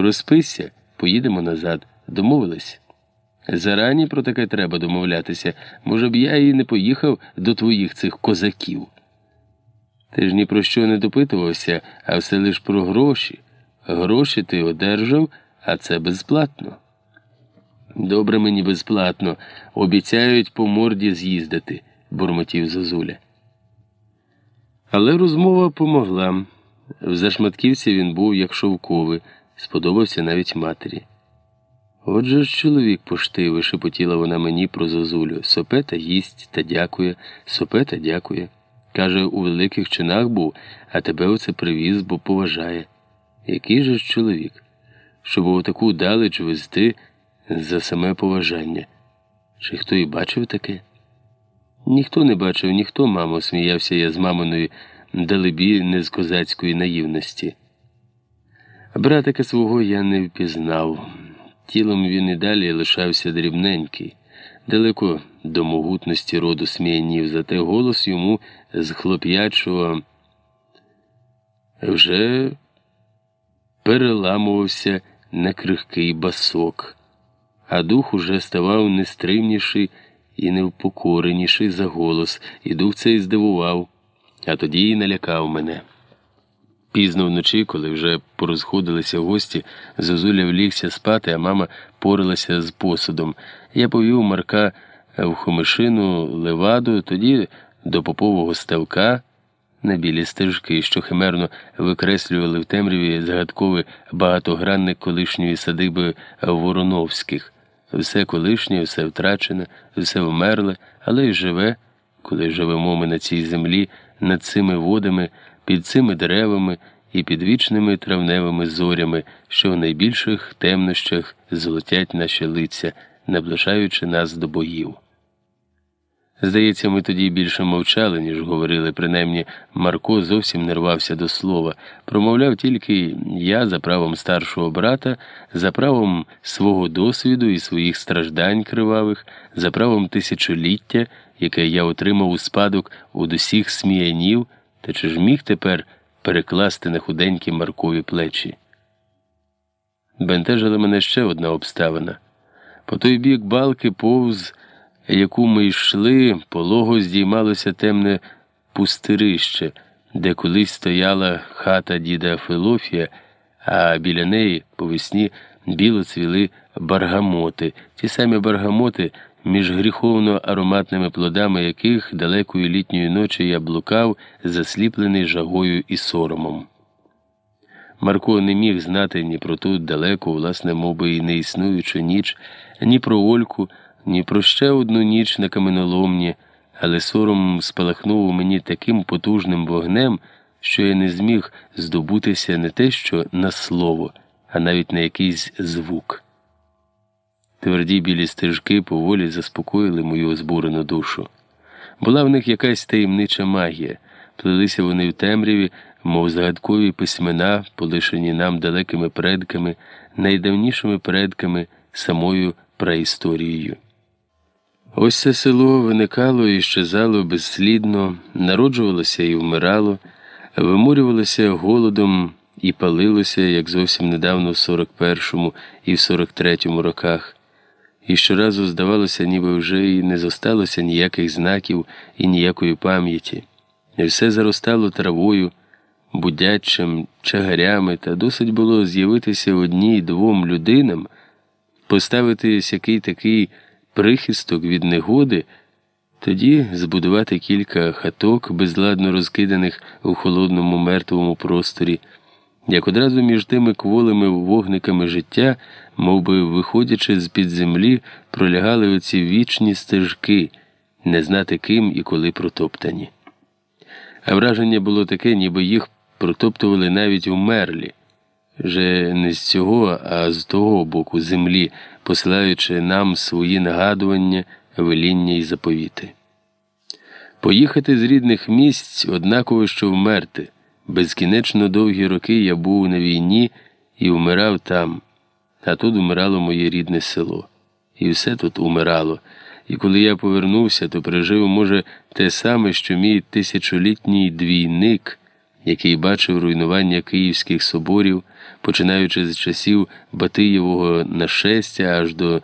Проспися, поїдемо назад. Домовились? Зарані про таке треба домовлятися. Може б я і не поїхав до твоїх цих козаків. Ти ж ні про що не допитувався, а все лиш про гроші. Гроші ти одержав, а це безплатно. Добре мені безплатно. Обіцяють по морді з'їздити, бурмотів Зозуля. Але розмова помогла. В зашматківці він був як шовковий, сподобався навіть матері. Отже ж чоловік поштивий, шепотіла вона мені про зозулю. Сопе та їсть та дякує, сопе та дякує. Каже, у великих чинах був, а тебе оце привіз, бо поважає. Який же ж чоловік, щоб у таку далеч везти за саме поважання? Чи хто і бачив таке? Ніхто не бачив, ніхто, мамо, сміявся я з маминою далебі не з козацької наївності. Братика свого я не впізнав. Тілом він і далі лишався дрібненький, далеко до могутності роду сміянів, зате голос йому з хлоп'ячого вже переламувався на крихкий басок, а дух уже ставав нестримніший і невпокореніший за голос, і дух цей здивував, а тоді й налякав мене. Пізно вночі, коли вже порозходилися гості, Зозуля влігся спати, а мама порилася з посудом. Я повів Марка в хомишину леваду, тоді до попового ставка на білі стежки, що химерно викреслювали в темряві загадковий багатогранник колишньої садиби Вороновських. Все колишнє, все втрачене, все вмерле, але й живе, коли живемо ми на цій землі, над цими водами під цими деревами і під вічними травневими зорями, що в найбільших темнощах золотять наші лиця, наближаючи нас до боїв. Здається, ми тоді більше мовчали, ніж говорили, принаймні Марко зовсім не рвався до слова, промовляв тільки я за правом старшого брата, за правом свого досвіду і своїх страждань кривавих, за правом тисячоліття, яке я отримав у спадок у усіх сміянів. Та чи ж міг тепер перекласти на худенькі Маркові плечі? Бентежила мене ще одна обставина. По той бік балки, повз яку ми йшли, полого здіймалося темне пустирище, де колись стояла хата діда Филофія, а біля неї по весні біло цвіли баргамоти, ті самі баргамоти між гріховно ароматними плодами яких далекої літньої ночі я блукав, засліплений жагою і соромом. Марко не міг знати ні про ту далеку, власне, моби і неіснуючу ніч, ні про Ольку, ні про ще одну ніч на каменоломні, але сором спалахнув у мені таким потужним вогнем, що я не зміг здобутися не те, що на слово, а навіть на якийсь звук. Тверді білі стежки поволі заспокоїли мою збурену душу. Була в них якась таємнича магія, плелися вони в темряві, мов загадкові письмена, полишені нам далекими предками, найдавнішими предками самою праісторією. Ось це село виникало і щезало безслідно, народжувалося і вмирало, вимурювалося голодом і палилося, як зовсім недавно в 41-му і в 43-му роках і щоразу здавалося, ніби вже і не зосталося ніяких знаків і ніякої пам'яті. І все заростало травою, будячим, чагарями, та досить було з'явитися одній двом людинам, поставити який такий прихисток від негоди, тоді збудувати кілька хаток, безладно розкиданих у холодному мертвому просторі як одразу між тими кволими вогниками життя, мов би, виходячи з під землі, пролягали оці вічні стежки, не знати ким і коли протоптані. А враження було таке, ніби їх протоптували навіть умерлі, вже не з цього, а з того боку землі, посилаючи нам свої нагадування, веління і заповіти. Поїхати з рідних місць однаково, що вмерти. Безкінечно довгі роки я був на війні і вмирав там, а тут умирало моє рідне село. І все тут умирало. І коли я повернувся, то пережив, може, те саме, що мій тисячолітній двійник, який бачив руйнування київських соборів, починаючи з часів Батиєвого нашестя аж до